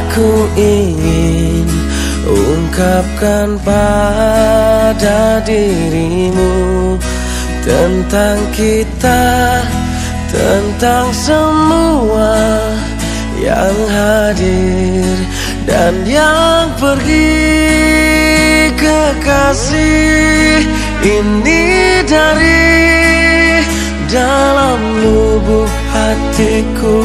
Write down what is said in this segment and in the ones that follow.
aku ingin ungkapkan pada dirimu tentang kita, tentang semua yang hadir dan yang pergi kekasih ini dari dalam lubuk hatiku.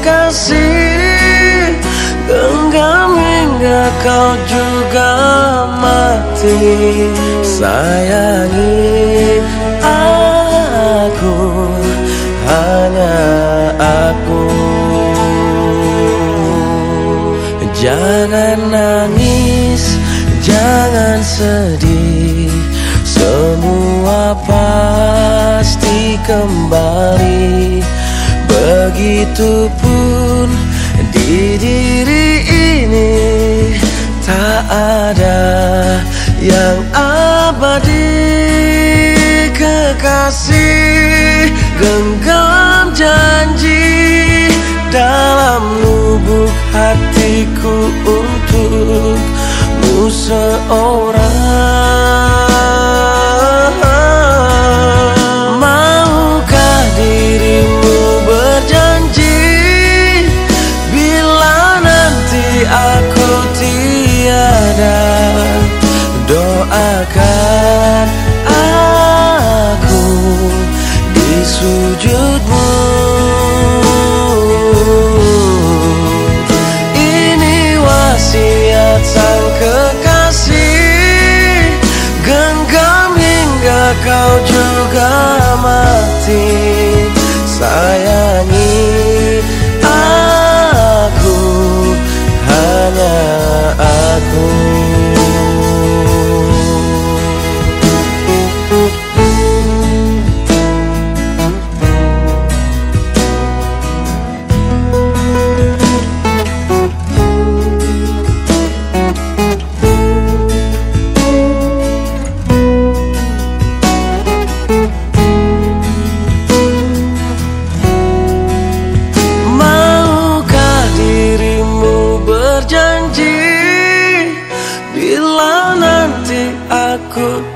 kekasih Genggam hingga kau juga mati. Sayangi aku hanya aku. Jangan nangis, jangan sedih. Semua pasti kembali Begitupun di diri ini Tak ada yang abadi. Kekasih Genggam janji dalam lubuk hatiku untukmu seorang Doakan sujudmu. Ini wasiat sang kekasih Genggam hingga kau juga mati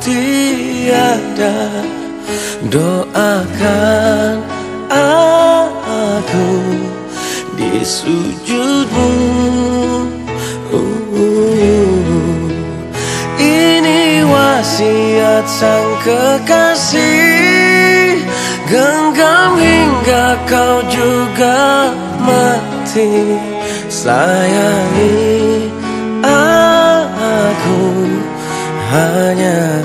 tiada. Doakan aku di sujudmu. Ini wasiat sang kekasih. Genggam hingga kau juga mati. Sayangi hanya